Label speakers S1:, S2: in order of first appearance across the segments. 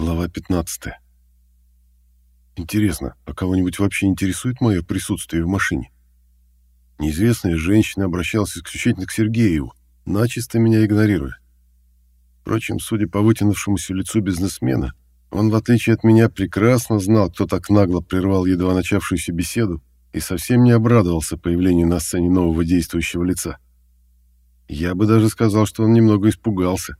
S1: Глава 15. Интересно, а кого-нибудь вообще интересует мое присутствие в машине? Неизвестная женщина обращалась исключительно к Сергееву, начисто меня игнорируя. Впрочем, судя по вытянувшемуся лицу бизнесмена, он, в отличие от меня, прекрасно знал, кто так нагло прервал едва начавшуюся беседу и совсем не обрадовался появлению на сцене нового действующего лица. Я бы даже сказал, что он немного испугался.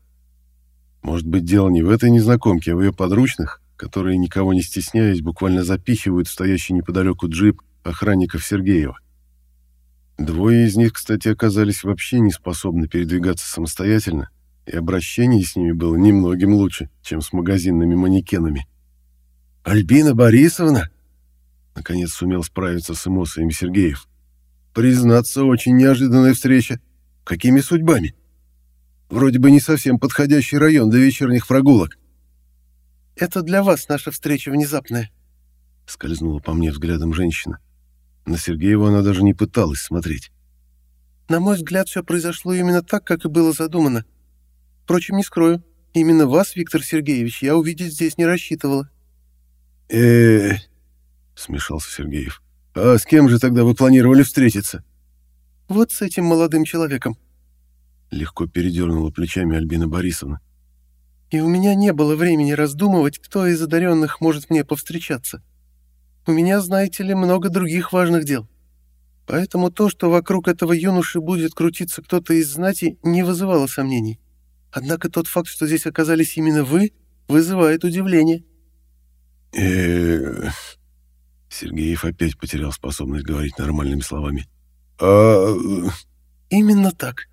S1: Может быть, дело не в этой незнакомке, а в ее подручных, которые, никого не стесняясь, буквально запихивают в стоящий неподалеку джип охранников Сергеева. Двое из них, кстати, оказались вообще не способны передвигаться самостоятельно, и обращение с ними было немногим лучше, чем с магазинными манекенами. «Альбина Борисовна!» Наконец сумел справиться с эмоциями Сергеев. «Признаться, очень неожиданная встреча. Какими судьбами?» Вроде бы не совсем подходящий район для вечерних прогулок.
S2: «Это для вас наша встреча внезапная», —
S1: скользнула по мне взглядом женщина. На Сергеева она даже не пыталась смотреть.
S2: «На мой взгляд, все произошло именно так, как и было задумано. Впрочем, не скрою, именно вас, Виктор Сергеевич, я увидеть здесь не рассчитывала».
S1: э смешался Сергеев. «А с кем же тогда вы планировали встретиться?»
S2: «Вот с этим молодым человеком»,
S1: Легко передернула плечами Альбина Борисовна.
S2: «И у меня не было времени раздумывать, кто из одаренных может мне повстречаться. У меня, знаете ли, много других важных дел. Поэтому то, что вокруг этого юноши будет крутиться кто-то из знати, не вызывало сомнений. Однако тот факт, что здесь оказались именно вы, вызывает удивление».
S1: э Сергеев опять потерял способность говорить нормальными словами. «А...»
S2: «Именно так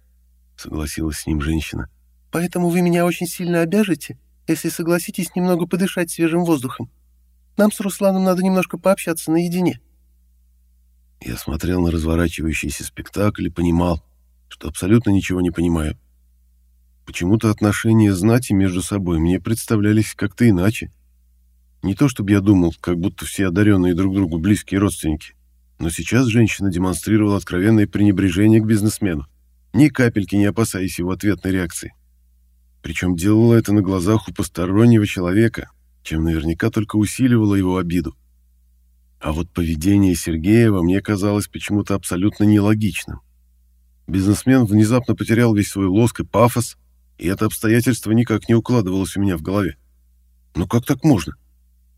S1: согласилась с ним женщина.
S2: «Поэтому вы меня очень сильно обяжете, если согласитесь немного подышать свежим воздухом. Нам с Русланом надо немножко пообщаться наедине».
S1: Я смотрел на разворачивающийся спектакль и понимал, что абсолютно ничего не понимаю. Почему-то отношения знати между собой мне представлялись как-то иначе. Не то чтобы я думал, как будто все одаренные друг другу близкие родственники, но сейчас женщина демонстрировала откровенное пренебрежение к бизнесмену ни капельки не опасаясь его ответной реакции. Причем делала это на глазах у постороннего человека, чем наверняка только усиливало его обиду. А вот поведение Сергеева мне казалось почему-то абсолютно нелогичным. Бизнесмен внезапно потерял весь свой лоск и пафос, и это обстоятельство никак не укладывалось у меня в голове. Ну как так можно?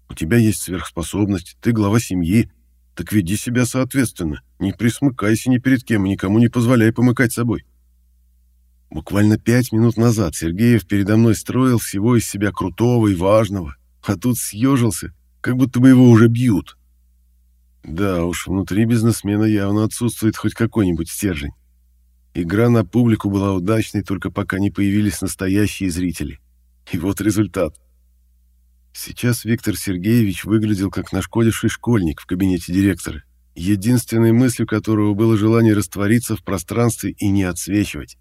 S1: У тебя есть сверхспособность, ты глава семьи, так веди себя соответственно, не присмыкайся ни перед кем никому не позволяй помыкать собой. Буквально пять минут назад Сергеев передо мной строил всего из себя крутого и важного, а тут съежился, как будто бы его уже бьют. Да уж, внутри бизнесмена явно отсутствует хоть какой-нибудь стержень. Игра на публику была удачной, только пока не появились настоящие зрители. И вот результат. Сейчас Виктор Сергеевич выглядел как нашкодивший школьник в кабинете директора, единственной мыслью которого было желание раствориться в пространстве и не отсвечивать.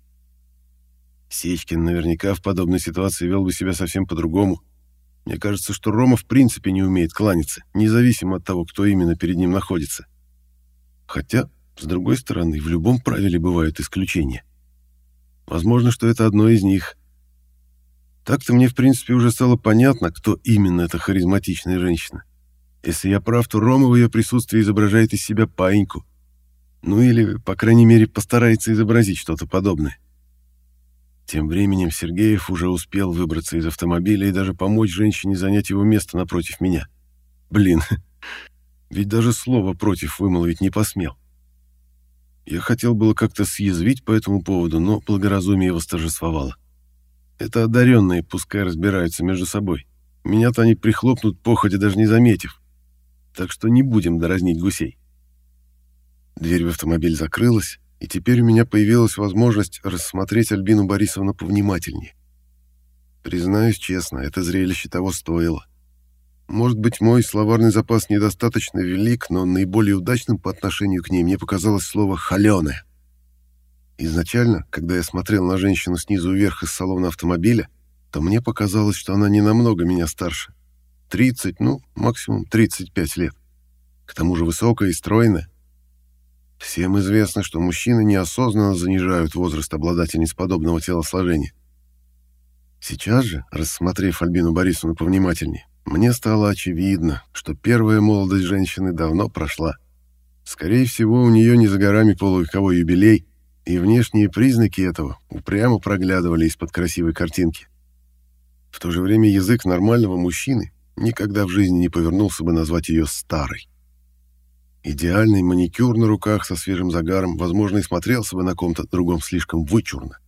S1: Сечкин наверняка в подобной ситуации вел бы себя совсем по-другому. Мне кажется, что Рома в принципе не умеет кланяться, независимо от того, кто именно перед ним находится. Хотя, с другой стороны, в любом правиле бывают исключения. Возможно, что это одно из них. Так-то мне, в принципе, уже стало понятно, кто именно эта харизматичная женщина. Если я прав, то Рома в ее присутствии изображает из себя паиньку. Ну или, по крайней мере, постарается изобразить что-то подобное. Тем временем Сергеев уже успел выбраться из автомобиля и даже помочь женщине занять его место напротив меня. Блин, ведь даже слова против вымолвить не посмел. Я хотел было как-то съязвить по этому поводу, но благоразумие восторжествовало. Это одаренные, пускай разбираются между собой. Меня-то они прихлопнут, походя даже не заметив. Так что не будем дразнить гусей. Дверь в автомобиль закрылась, и теперь у меня появилась возможность рассмотреть Альбину Борисовну повнимательнее. Признаюсь честно, это зрелище того стоило. Может быть, мой словарный запас недостаточно велик, но наиболее удачным по отношению к ней мне показалось слово «холёная». Изначально, когда я смотрел на женщину снизу вверх из салона автомобиля, то мне показалось, что она не намного меня старше. 30, ну, максимум 35 лет. К тому же высокая и стройная. Всем известно, что мужчины неосознанно занижают возраст обладательниц подобного телосложения. Сейчас же, рассмотрев Альбину Борисовну повнимательнее, мне стало очевидно, что первая молодость женщины давно прошла. Скорее всего, у нее не за горами полувековой юбилей, и внешние признаки этого упрямо проглядывали из-под красивой картинки. В то же время язык нормального мужчины никогда в жизни не повернулся бы назвать ее старой. Идеальный маникюр на руках со свежим загаром, возможно, и смотрелся бы на ком-то другом слишком вычурно.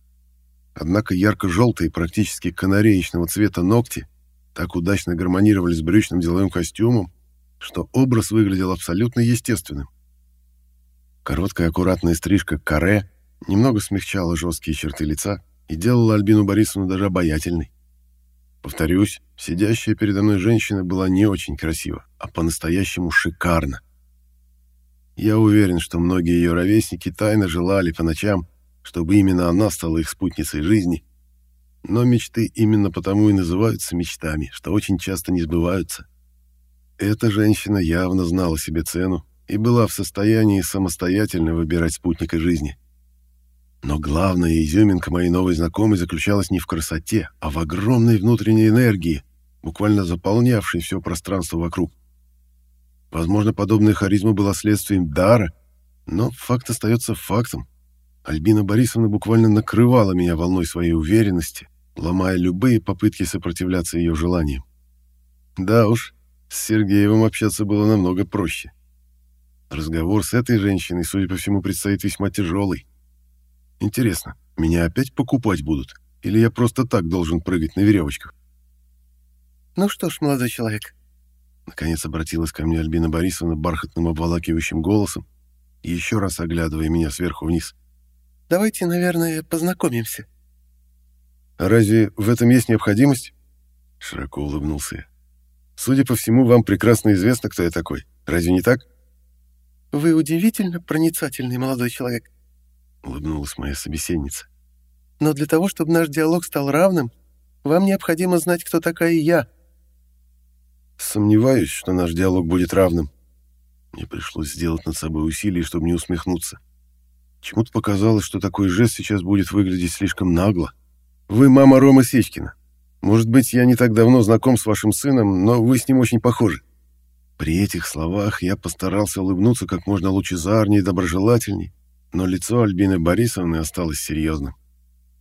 S1: Однако ярко-желтые, практически канареечного цвета ногти так удачно гармонировали с брючным деловым костюмом, что образ выглядел абсолютно естественным. Короткая аккуратная стрижка каре немного смягчала жесткие черты лица и делала Альбину Борисовну даже обаятельной. Повторюсь, сидящая передо мной женщина была не очень красива, а по-настоящему шикарна. Я уверен, что многие ее ровесники тайно желали по ночам, чтобы именно она стала их спутницей жизни, но мечты именно потому и называются мечтами, что очень часто не сбываются. Эта женщина явно знала себе цену и была в состоянии самостоятельно выбирать спутника жизни. Но главная изюминка моей новой знакомой заключалась не в красоте, а в огромной внутренней энергии, буквально заполнявшей все пространство вокруг. Возможно, подобная харизма была следствием дара, но факт остается фактом. Альбина Борисовна буквально накрывала меня волной своей уверенности, ломая любые попытки сопротивляться ее желаниям. Да уж, с Сергеевым общаться было намного проще. Разговор с этой женщиной, судя по всему, предстоит весьма тяжелый. Интересно, меня опять покупать будут? Или я просто так должен прыгать на веревочках?
S2: «Ну что ж, молодой человек...»
S1: Наконец обратилась ко мне Альбина Борисовна бархатным обволакивающим голосом, еще раз оглядывая меня сверху вниз.
S2: «Давайте, наверное, познакомимся».
S1: «А разве в этом есть необходимость?» Широко улыбнулся я. «Судя по всему, вам прекрасно известно, кто я такой. Разве не так?»
S2: «Вы удивительно проницательный молодой человек», —
S1: улыбнулась моя собеседница.
S2: «Но для того, чтобы наш диалог стал равным, вам необходимо знать, кто такая я».
S1: «Сомневаюсь, что наш диалог будет равным». Мне пришлось сделать над собой усилие, чтобы не усмехнуться. Чему-то показалось, что такой жест сейчас будет выглядеть слишком нагло. «Вы мама Рома Сечкина. Может быть, я не так давно знаком с вашим сыном, но вы с ним очень похожи». При этих словах я постарался улыбнуться как можно лучезарнее и доброжелательней, но лицо Альбины Борисовны осталось серьезным.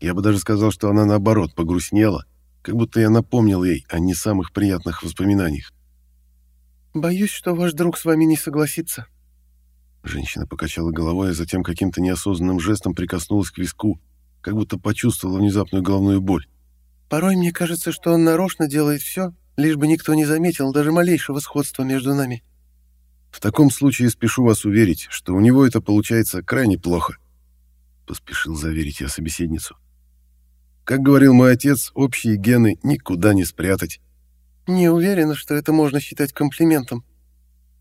S1: Я бы даже сказал, что она, наоборот, погрустнела, как будто я напомнил ей о не самых приятных воспоминаниях.
S2: «Боюсь, что ваш друг с вами не согласится».
S1: Женщина покачала головой, а затем каким-то неосознанным жестом прикоснулась к виску, как будто почувствовала внезапную головную боль.
S2: «Порой мне кажется, что он нарочно делает все, лишь бы никто не заметил даже малейшего сходства между нами».
S1: В таком случае спешу вас уверить, что у него это получается крайне плохо. Поспешил заверить я собеседницу. Как говорил мой отец, общие гены никуда не спрятать.
S2: Не уверена, что это можно считать комплиментом.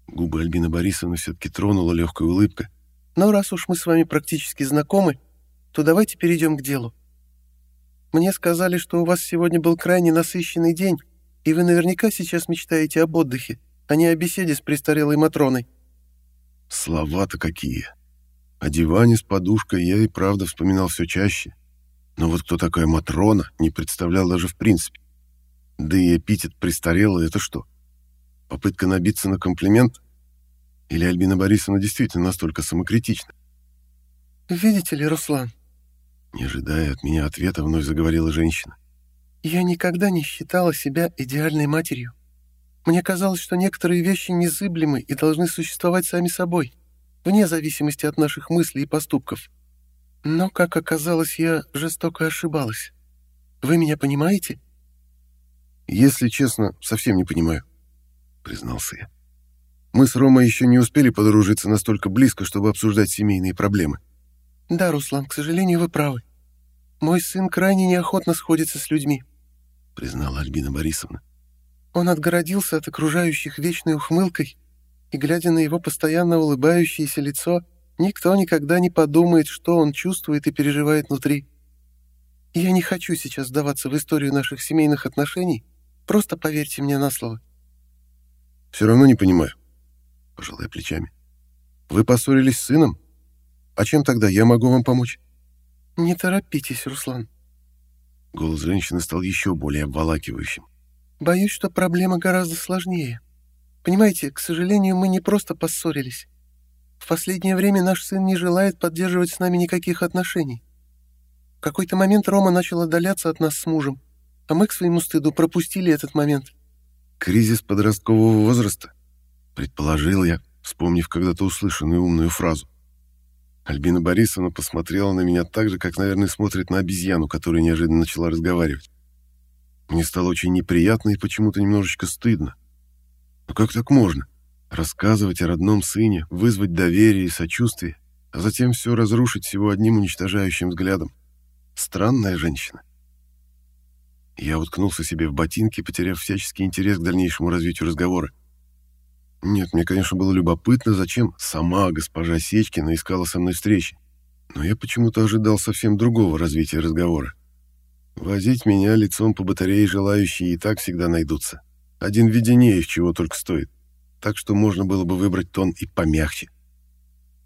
S1: Губы Альбины Борисовны все-таки тронула легкая улыбка.
S2: Но раз уж мы с вами практически знакомы, то давайте перейдем к делу. Мне сказали, что у вас сегодня был крайне насыщенный день, и вы наверняка сейчас мечтаете об отдыхе а не о беседе с престарелой Матроной.
S1: Слова-то какие. О диване с подушкой я и правда вспоминал все чаще. Но вот кто такая Матрона, не представлял даже в принципе. Да и эпитет престарелый — это что? Попытка набиться на комплимент? Или Альбина Борисовна действительно настолько самокритична?
S2: «Видите ли, Руслан?»
S1: Не ожидая от меня ответа, вновь заговорила женщина.
S2: «Я никогда не считала себя идеальной матерью. Мне казалось, что некоторые вещи незыблемы и должны существовать сами собой, вне зависимости от наших мыслей и поступков. Но, как оказалось, я жестоко ошибалась. Вы меня понимаете?
S1: Если честно, совсем не понимаю, признался я. Мы с Ромой еще не успели подружиться настолько близко, чтобы обсуждать семейные проблемы.
S2: Да, Руслан, к сожалению, вы правы. Мой сын крайне неохотно сходится с людьми,
S1: признала Альбина Борисовна.
S2: Он отгородился от окружающих вечной ухмылкой, и, глядя на его постоянно улыбающееся лицо, никто никогда не подумает, что он чувствует и переживает внутри. Я не хочу сейчас сдаваться в историю наших семейных отношений, просто поверьте мне на слово.
S1: «Все равно не понимаю», — пожалуй плечами. «Вы поссорились с сыном? А чем тогда я могу вам помочь?»
S2: «Не торопитесь, Руслан.
S1: Голос женщины стал еще более обволакивающим.
S2: «Боюсь, что проблема гораздо сложнее. Понимаете, к сожалению, мы не просто поссорились. В последнее время наш сын не желает поддерживать с нами никаких отношений. В какой-то момент Рома начал отдаляться от нас с мужем, а мы к своему стыду пропустили этот момент.
S1: «Кризис подросткового возраста?» — предположил я, вспомнив когда-то услышанную умную фразу. Альбина Борисовна посмотрела на меня так же, как, наверное, смотрит на обезьяну, которая неожиданно начала разговаривать. Мне стало очень неприятно и почему-то немножечко стыдно. Но как так можно? Рассказывать о родном сыне, вызвать доверие и сочувствие, а затем все разрушить всего одним уничтожающим взглядом. Странная женщина. Я уткнулся себе в ботинки, потеряв всяческий интерес к дальнейшему развитию разговора. Нет, мне, конечно, было любопытно, зачем сама госпожа Сечкина искала со мной встречи. Но я почему-то ожидал совсем другого развития разговора. Возить меня лицом по батарее желающие и так всегда найдутся. Один Веденеев чего только стоит так что можно было бы выбрать тон и помягче.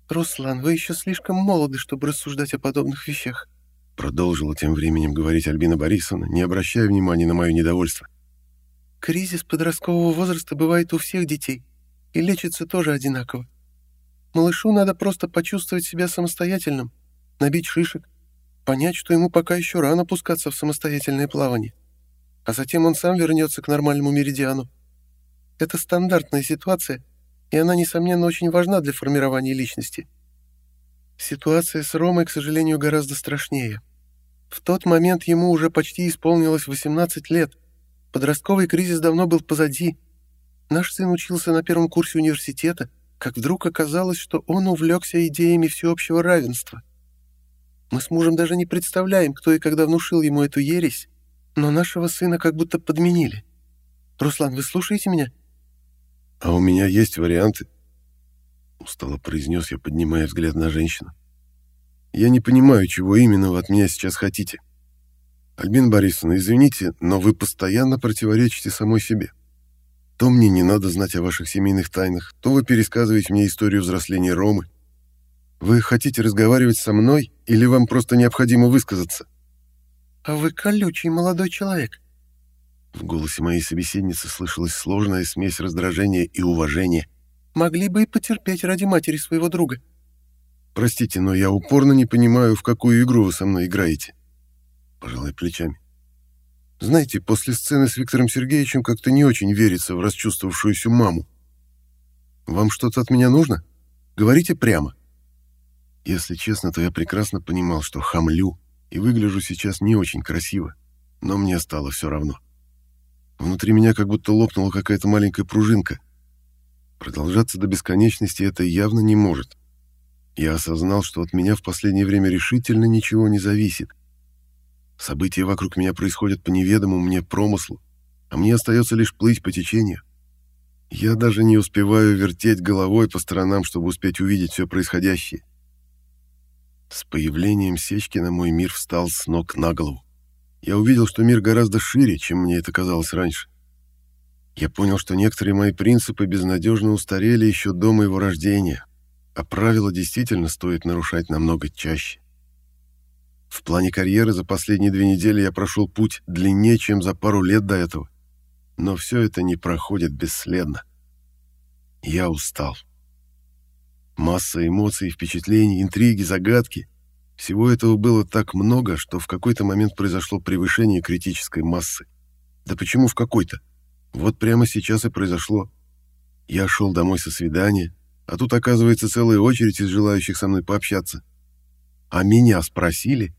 S2: «Руслан, вы еще слишком молоды, чтобы рассуждать о подобных вещах»,
S1: продолжила тем временем говорить Альбина Борисовна, не обращая внимания на мое недовольство.
S2: «Кризис подросткового возраста бывает у всех детей, и лечится тоже одинаково. Малышу надо просто почувствовать себя самостоятельным, набить шишек, понять, что ему пока еще рано пускаться в самостоятельное плавание, а затем он сам вернется к нормальному меридиану. Это стандартная ситуация, и она, несомненно, очень важна для формирования личности. Ситуация с Ромой, к сожалению, гораздо страшнее. В тот момент ему уже почти исполнилось 18 лет. Подростковый кризис давно был позади. Наш сын учился на первом курсе университета, как вдруг оказалось, что он увлекся идеями всеобщего равенства. Мы с мужем даже не представляем, кто и когда внушил ему эту ересь, но нашего сына как будто подменили. «Руслан, вы слушаете меня?»
S1: «А у меня есть варианты», — устало произнес я, поднимая взгляд на женщину. «Я не понимаю, чего именно вы от меня сейчас хотите. Альбина Борисовна, извините, но вы постоянно противоречите самой себе. То мне не надо знать о ваших семейных тайнах, то вы пересказываете мне историю взросления Ромы. Вы хотите разговаривать со мной или вам просто необходимо высказаться?»
S2: «А вы колючий молодой человек.
S1: В голосе моей собеседницы слышалась сложная смесь раздражения и уважения.
S2: «Могли бы и потерпеть ради матери своего друга».
S1: «Простите, но я упорно не понимаю, в какую игру вы со мной играете». Пожалуй, плечами. «Знаете, после сцены с Виктором Сергеевичем как-то не очень верится в расчувствовавшуюся маму. Вам что-то от меня нужно? Говорите прямо». Если честно, то я прекрасно понимал, что хамлю и выгляжу сейчас не очень красиво, но мне стало все равно. Внутри меня как будто лопнула какая-то маленькая пружинка. Продолжаться до бесконечности это явно не может. Я осознал, что от меня в последнее время решительно ничего не зависит. События вокруг меня происходят по неведомому мне промыслу, а мне остается лишь плыть по течению. Я даже не успеваю вертеть головой по сторонам, чтобы успеть увидеть все происходящее. С появлением сечки на мой мир встал с ног на голову я увидел, что мир гораздо шире, чем мне это казалось раньше. Я понял, что некоторые мои принципы безнадежно устарели еще до моего рождения, а правила действительно стоит нарушать намного чаще. В плане карьеры за последние две недели я прошел путь длиннее, чем за пару лет до этого. Но все это не проходит бесследно. Я устал. Масса эмоций, впечатлений, интриги, загадки. Всего этого было так много, что в какой-то момент произошло превышение критической массы. Да почему в какой-то? Вот прямо сейчас и произошло. Я шел домой со свидания, а тут оказывается целая очередь из желающих со мной пообщаться. А меня спросили?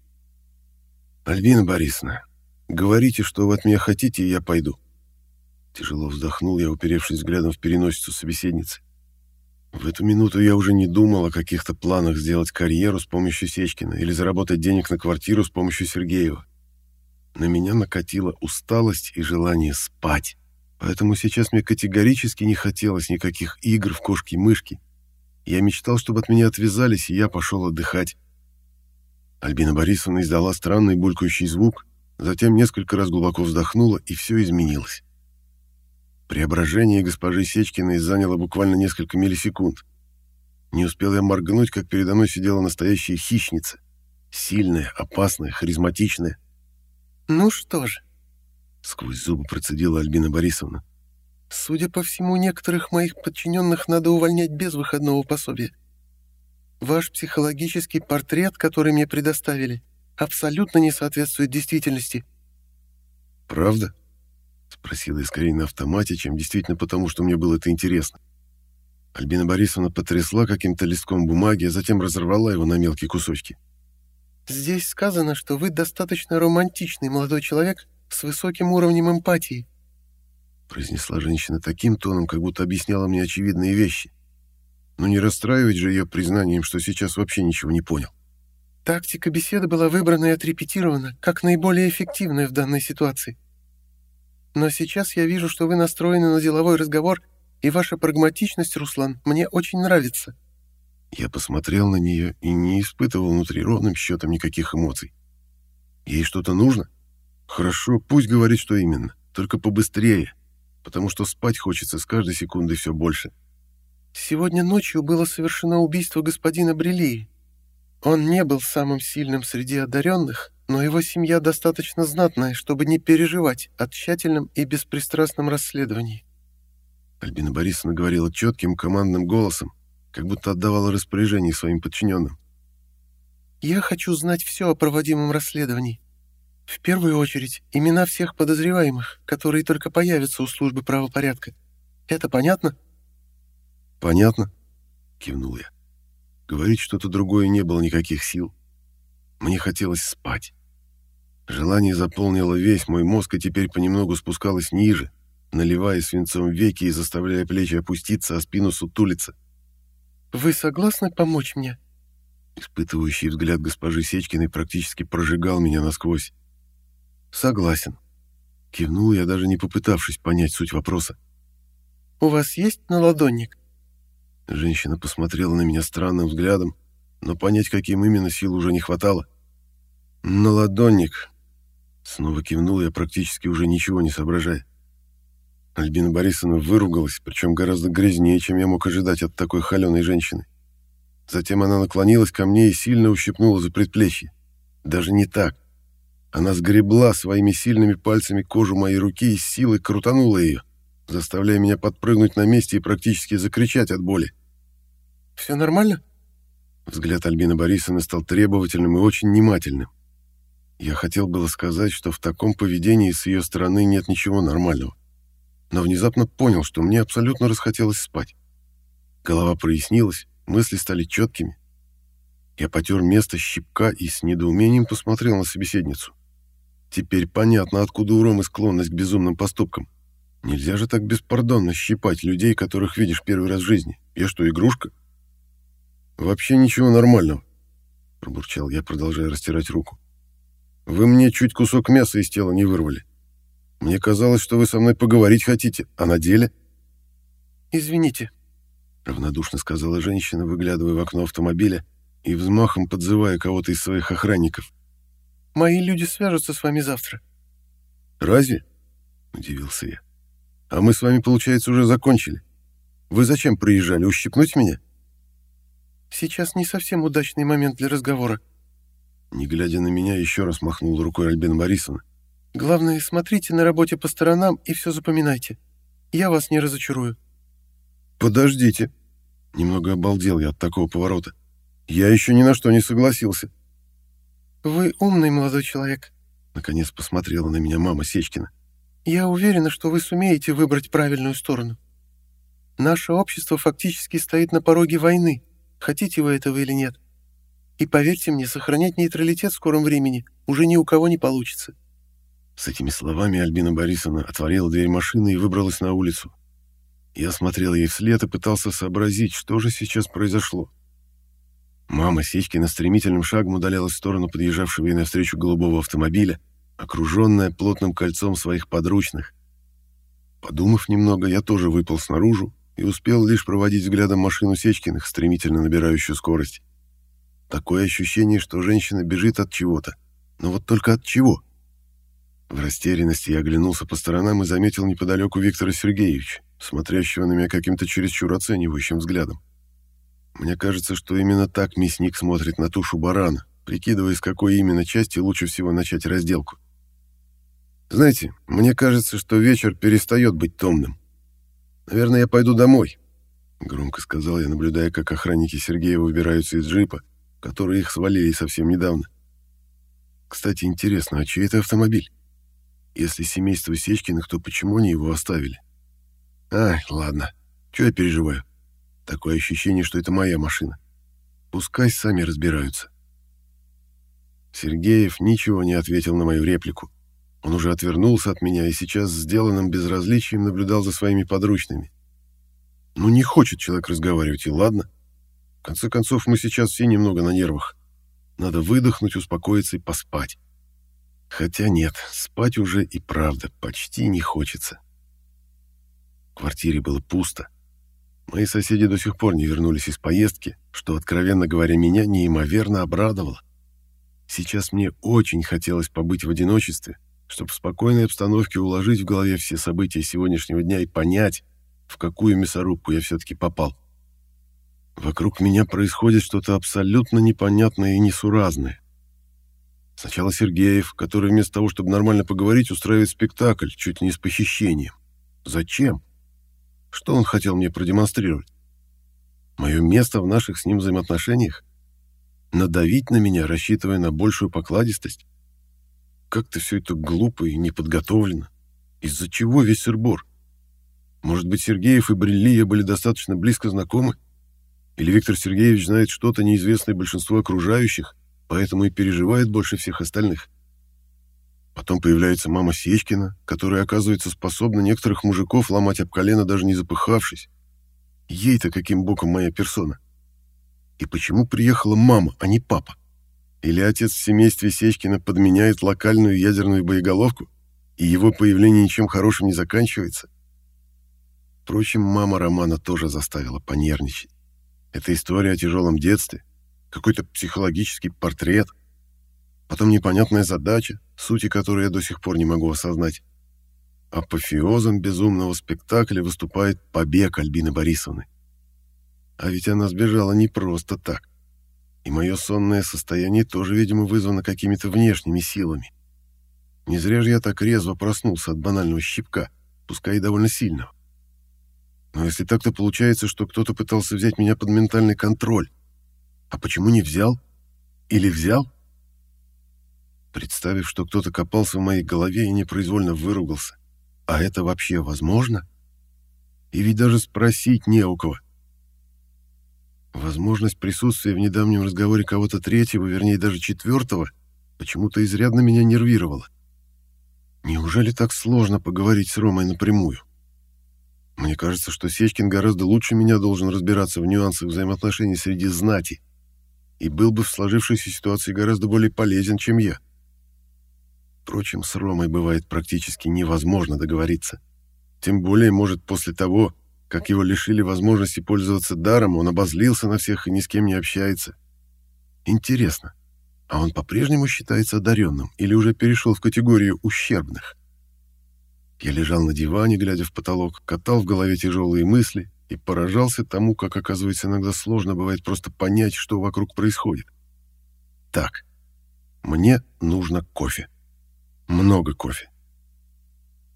S1: «Альбина Борисовна, говорите, что вы от меня хотите, и я пойду». Тяжело вздохнул я, уперевшись взглядом в переносицу собеседницы. В эту минуту я уже не думал о каких-то планах сделать карьеру с помощью Сечкина или заработать денег на квартиру с помощью Сергеева. На меня накатила усталость и желание спать. Поэтому сейчас мне категорически не хотелось никаких игр в кошки-мышки. Я мечтал, чтобы от меня отвязались, и я пошел отдыхать. Альбина Борисовна издала странный булькающий звук, затем несколько раз глубоко вздохнула, и все изменилось. Преображение госпожи Сечкиной заняло буквально несколько миллисекунд. Не успел я моргнуть, как передо мной сидела настоящая хищница. Сильная, опасная, харизматичная.
S2: «Ну что же», —
S1: сквозь зубы процедила Альбина Борисовна.
S2: «Судя по всему, некоторых моих подчиненных надо увольнять без выходного пособия. Ваш психологический портрет, который мне предоставили, абсолютно не соответствует действительности».
S1: «Правда?» — спросила я скорее на автомате, чем действительно потому, что мне было это интересно. Альбина Борисовна потрясла каким-то листком бумаги, а затем разорвала его на мелкие кусочки.
S2: «Здесь сказано, что вы достаточно романтичный молодой человек с высоким уровнем эмпатии»,
S1: произнесла женщина таким тоном, как будто объясняла мне очевидные вещи. Но не расстраивать же ее признанием, что сейчас вообще ничего не понял.
S2: «Тактика беседы была выбрана и отрепетирована как наиболее эффективная в данной ситуации. Но сейчас я вижу, что вы настроены на деловой разговор, и ваша прагматичность, Руслан, мне очень нравится».
S1: Я посмотрел на нее и не испытывал внутри ровным счетом никаких эмоций. Ей что-то нужно? Хорошо, пусть говорит, что именно, только побыстрее, потому что спать хочется с каждой секундой все больше.
S2: Сегодня ночью было совершено убийство господина Брелии. Он не был самым сильным среди одаренных, но его семья достаточно знатная, чтобы не переживать о тщательном и беспристрастном расследовании.
S1: Альбина Борисовна говорила четким командным голосом, как будто отдавала распоряжение своим подчиненным.
S2: «Я хочу знать все о проводимом расследовании. В первую очередь, имена всех подозреваемых, которые только появятся у службы правопорядка. Это понятно?»
S1: «Понятно», — кивнул я. Говорить что-то другое не было никаких сил. Мне хотелось спать. Желание заполнило весь мой мозг и теперь понемногу спускалось ниже, наливая свинцом веки и заставляя плечи опуститься, а спину сутулиться.
S2: «Вы согласны помочь мне?»
S1: Испытывающий взгляд госпожи Сечкиной практически прожигал меня насквозь. «Согласен», — кивнул я, даже не попытавшись понять суть вопроса.
S2: «У вас есть наладонник?»
S1: Женщина посмотрела на меня странным взглядом, но понять, каким именно сил уже не хватало. «Наладонник», — снова кивнул я, практически уже ничего не соображая. Альбина Борисовна выругалась, причем гораздо грязнее, чем я мог ожидать от такой холеной женщины. Затем она наклонилась ко мне и сильно ущипнула за предплечье. Даже не так. Она сгребла своими сильными пальцами кожу моей руки и силой крутанула ее, заставляя меня подпрыгнуть на месте и практически закричать от боли.
S2: «Все нормально?»
S1: Взгляд Альбины Борисовны стал требовательным и очень внимательным. Я хотел было сказать, что в таком поведении с ее стороны нет ничего нормального но внезапно понял, что мне абсолютно расхотелось спать. Голова прояснилась, мысли стали четкими. Я потер место щипка и с недоумением посмотрел на собеседницу. Теперь понятно, откуда у Ромы склонность к безумным поступкам. Нельзя же так беспардонно щипать людей, которых видишь первый раз в жизни. Я что, игрушка? Вообще ничего нормального, пробурчал я, продолжая растирать руку. Вы мне чуть кусок мяса из тела не вырвали. Мне казалось, что вы со мной поговорить хотите, а на деле...»
S2: «Извините», —
S1: равнодушно сказала женщина, выглядывая в окно автомобиля и взмахом подзывая кого-то из своих охранников.
S2: «Мои люди свяжутся с вами завтра».
S1: «Разве?» — удивился я. «А мы с вами, получается, уже закончили. Вы зачем приезжали, ущипнуть меня?»
S2: «Сейчас не совсем удачный момент для разговора».
S1: Не глядя на меня, еще раз махнул рукой Альбина Борисовна.
S2: Главное, смотрите на работе по сторонам и все запоминайте. Я вас не разочарую».
S1: «Подождите». Немного обалдел я от такого поворота. «Я еще ни на что не согласился».
S2: «Вы умный молодой человек», —
S1: наконец посмотрела на меня мама Сечкина.
S2: «Я уверена, что вы сумеете выбрать правильную сторону. Наше общество фактически стоит на пороге войны, хотите вы этого или нет. И поверьте мне, сохранять нейтралитет в скором времени уже ни у кого не получится.
S1: С этими словами Альбина Борисовна отворила дверь машины и выбралась на улицу. Я смотрел ей вслед и пытался сообразить, что же сейчас произошло. Мама Сечкина стремительным шагом удалялась в сторону подъезжавшего ей навстречу голубого автомобиля, окруженная плотным кольцом своих подручных. Подумав немного, я тоже выпал снаружи и успел лишь проводить взглядом машину Сечкиных, стремительно набирающую скорость. Такое ощущение, что женщина бежит от чего-то. Но вот только от чего? — в растерянности я оглянулся по сторонам и заметил неподалеку Виктора Сергеевича, смотрящего на меня каким-то чересчур оценивающим взглядом. Мне кажется, что именно так мясник смотрит на тушу барана, прикидывая, с какой именно части лучше всего начать разделку. Знаете, мне кажется, что вечер перестает быть томным. Наверное, я пойду домой, громко сказал я, наблюдая, как охранники Сергеева выбираются из джипа, который их свалили совсем недавно. Кстати, интересно, а чей это автомобиль? Если семейство Сечкиных, то почему они его оставили? Ай, ладно. Чего я переживаю? Такое ощущение, что это моя машина. Пускай сами разбираются. Сергеев ничего не ответил на мою реплику. Он уже отвернулся от меня и сейчас с сделанным безразличием наблюдал за своими подручными. Ну, не хочет человек разговаривать, и ладно. В конце концов, мы сейчас все немного на нервах. Надо выдохнуть, успокоиться и поспать. Хотя нет, спать уже и правда почти не хочется. В квартире было пусто. Мои соседи до сих пор не вернулись из поездки, что, откровенно говоря, меня неимоверно обрадовало. Сейчас мне очень хотелось побыть в одиночестве, чтобы в спокойной обстановке уложить в голове все события сегодняшнего дня и понять, в какую мясорубку я все-таки попал. Вокруг меня происходит что-то абсолютно непонятное и несуразное. Сначала Сергеев, который вместо того, чтобы нормально поговорить, устраивает спектакль, чуть не с похищением. Зачем? Что он хотел мне продемонстрировать? Мое место в наших с ним взаимоотношениях? Надавить на меня, рассчитывая на большую покладистость? Как-то все это глупо и неподготовлено. Из-за чего весь сырбор? Может быть, Сергеев и Бриллия были достаточно близко знакомы? Или Виктор Сергеевич знает что-то неизвестное большинству окружающих, поэтому и переживает больше всех остальных? Потом появляется мама Сечкина, которая, оказывается, способна некоторых мужиков ломать об колено, даже не запыхавшись. Ей-то каким боком моя персона? И почему приехала мама, а не папа? Или отец в семействе Сечкина подменяет локальную ядерную боеголовку, и его появление ничем хорошим не заканчивается? Впрочем, мама Романа тоже заставила понервничать. Это история о тяжелом детстве, какой-то психологический портрет, потом непонятная задача, сути которой я до сих пор не могу осознать. Апофеозом безумного спектакля выступает побег Альбины Борисовны. А ведь она сбежала не просто так. И мое сонное состояние тоже, видимо, вызвано какими-то внешними силами. Не зря же я так резво проснулся от банального щипка, пускай и довольно сильного. Но если так, то получается, что кто-то пытался взять меня под ментальный контроль. А почему не взял? Или взял? Представив, что кто-то копался в моей голове и непроизвольно выругался. А это вообще возможно? И ведь даже спросить не у кого. Возможность присутствия в недавнем разговоре кого-то третьего, вернее даже четвертого, почему-то изрядно меня нервировала. Неужели так сложно поговорить с Ромой напрямую? Мне кажется, что Сечкин гораздо лучше меня должен разбираться в нюансах взаимоотношений среди знати и был бы в сложившейся ситуации гораздо более полезен, чем я. Впрочем, с Ромой бывает практически невозможно договориться. Тем более, может, после того, как его лишили возможности пользоваться даром, он обозлился на всех и ни с кем не общается. Интересно, а он по-прежнему считается одаренным или уже перешел в категорию ущербных? Я лежал на диване, глядя в потолок, катал в голове тяжелые мысли и поражался тому, как, оказывается, иногда сложно бывает просто понять, что вокруг происходит. Так, мне нужно кофе. Много кофе.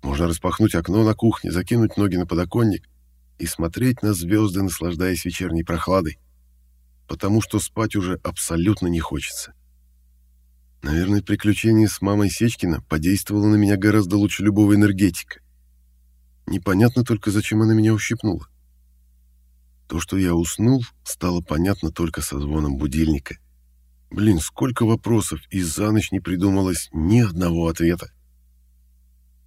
S1: Можно распахнуть окно на кухне, закинуть ноги на подоконник и смотреть на звезды, наслаждаясь вечерней прохладой, потому что спать уже абсолютно не хочется. Наверное, приключение с мамой Сечкина подействовало на меня гораздо лучше любого энергетика. Непонятно только, зачем она меня ущипнула. То, что я уснул, стало понятно только со звоном будильника. Блин, сколько вопросов, и за ночь не придумалось ни одного ответа.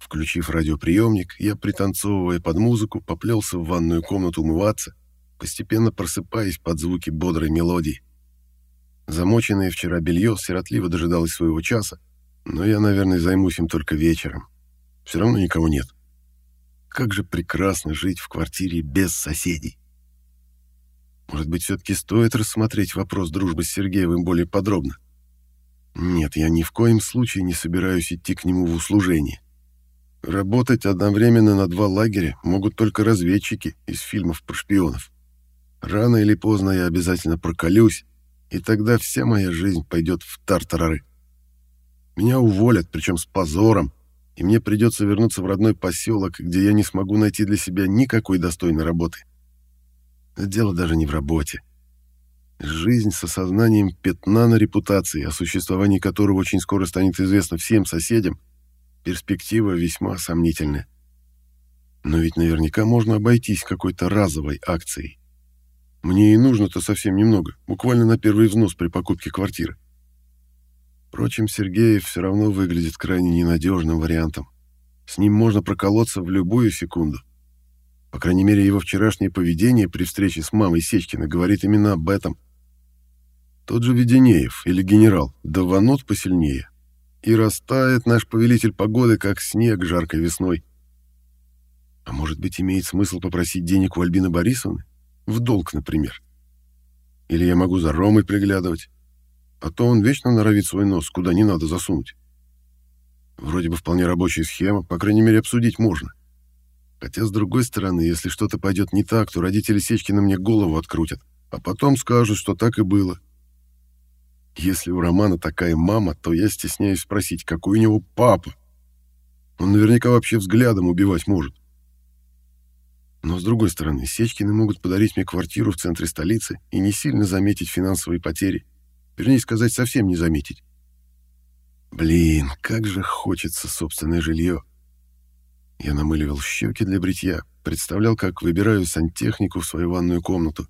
S1: Включив радиоприемник, я, пританцовывая под музыку, поплелся в ванную комнату умываться, постепенно просыпаясь под звуки бодрой мелодии. Замоченное вчера белье сиротливо дожидалось своего часа, но я, наверное, займусь им только вечером. Все равно никого нет. Как же прекрасно жить в квартире без соседей. Может быть, все-таки стоит рассмотреть вопрос дружбы с Сергеевым более подробно? Нет, я ни в коем случае не собираюсь идти к нему в услужение. Работать одновременно на два лагеря могут только разведчики из фильмов про шпионов. Рано или поздно я обязательно проколюсь, и тогда вся моя жизнь пойдет в тартарары. Меня уволят, причем с позором, и мне придется вернуться в родной поселок, где я не смогу найти для себя никакой достойной работы. Дело даже не в работе. Жизнь с осознанием пятна на репутации, о существовании которого очень скоро станет известно всем соседям, перспектива весьма сомнительная. Но ведь наверняка можно обойтись какой-то разовой акцией. Мне и нужно-то совсем немного, буквально на первый взнос при покупке квартиры. Впрочем, Сергеев все равно выглядит крайне ненадежным вариантом. С ним можно проколоться в любую секунду. По крайней мере, его вчерашнее поведение при встрече с мамой Сечкина говорит именно об этом. Тот же Веденеев или генерал даванут посильнее, и растает наш повелитель погоды, как снег жаркой весной. А может быть, имеет смысл попросить денег у Альбины Борисовны? В долг, например. Или я могу за Ромой приглядывать. А то он вечно норовит свой нос, куда не надо засунуть. Вроде бы вполне рабочая схема, по крайней мере, обсудить можно. Хотя, с другой стороны, если что-то пойдет не так, то родители Сечкина мне голову открутят, а потом скажут, что так и было. Если у Романа такая мама, то я стесняюсь спросить, какой у него папа. Он наверняка вообще взглядом убивать может. Но, с другой стороны, Сечкины могут подарить мне квартиру в центре столицы и не сильно заметить финансовые потери. Вернее сказать, совсем не заметить. Блин, как же хочется собственное жилье. Я намыливал щеки для бритья, представлял, как выбираю сантехнику в свою ванную комнату.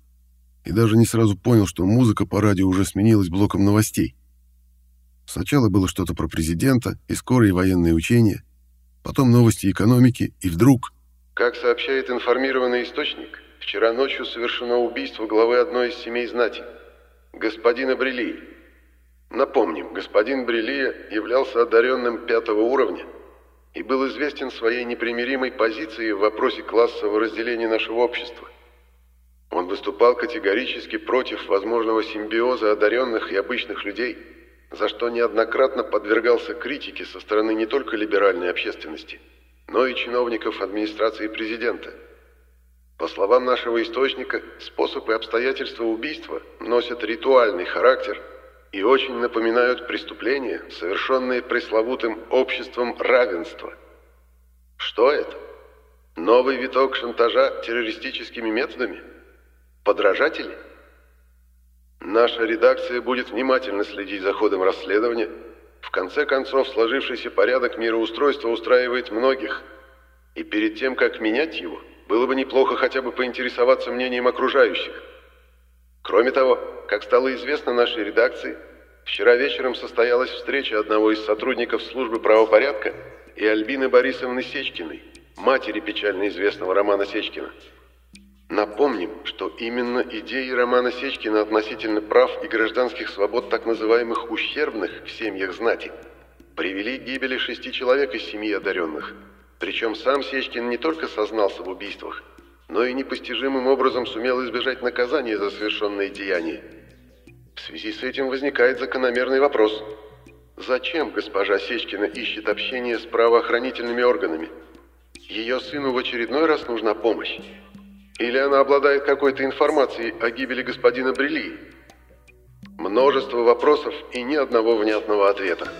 S1: И даже не сразу понял, что музыка по радио уже сменилась блоком новостей. Сначала было что-то про президента и скорые военные учения, потом новости экономики, и вдруг...
S3: Как сообщает информированный источник, вчера ночью совершено убийство главы одной из семей знати, господина Брели. Напомним, господин Брели являлся одаренным пятого уровня и был известен своей непримиримой позицией в вопросе классового разделения нашего общества. Он выступал категорически против возможного симбиоза одаренных и обычных людей, за что неоднократно подвергался критике со стороны не только либеральной общественности – но и чиновников администрации президента. По словам нашего источника, способ и обстоятельства убийства носят ритуальный характер и очень напоминают преступления, совершенные пресловутым обществом равенства. Что это? Новый виток шантажа террористическими методами? Подражатели? Наша редакция будет внимательно следить за ходом расследования в конце концов, сложившийся порядок мироустройства устраивает многих. И перед тем, как менять его, было бы неплохо хотя бы поинтересоваться мнением окружающих. Кроме того, как стало известно нашей редакции, вчера вечером состоялась встреча одного из сотрудников службы правопорядка и Альбины Борисовны Сечкиной, матери печально известного Романа Сечкина. Напомним, что именно идеи Романа Сечкина относительно прав и гражданских свобод так называемых ущербных в семьях знати привели к гибели шести человек из семьи одаренных. Причем сам Сечкин не только сознался в убийствах, но и непостижимым образом сумел избежать наказания за совершенные деяния. В связи с этим возникает закономерный вопрос. Зачем госпожа Сечкина ищет общение с правоохранительными органами? Ее сыну в очередной раз нужна помощь. Или она обладает какой-то информацией о гибели господина Брели? Множество вопросов и ни одного внятного ответа.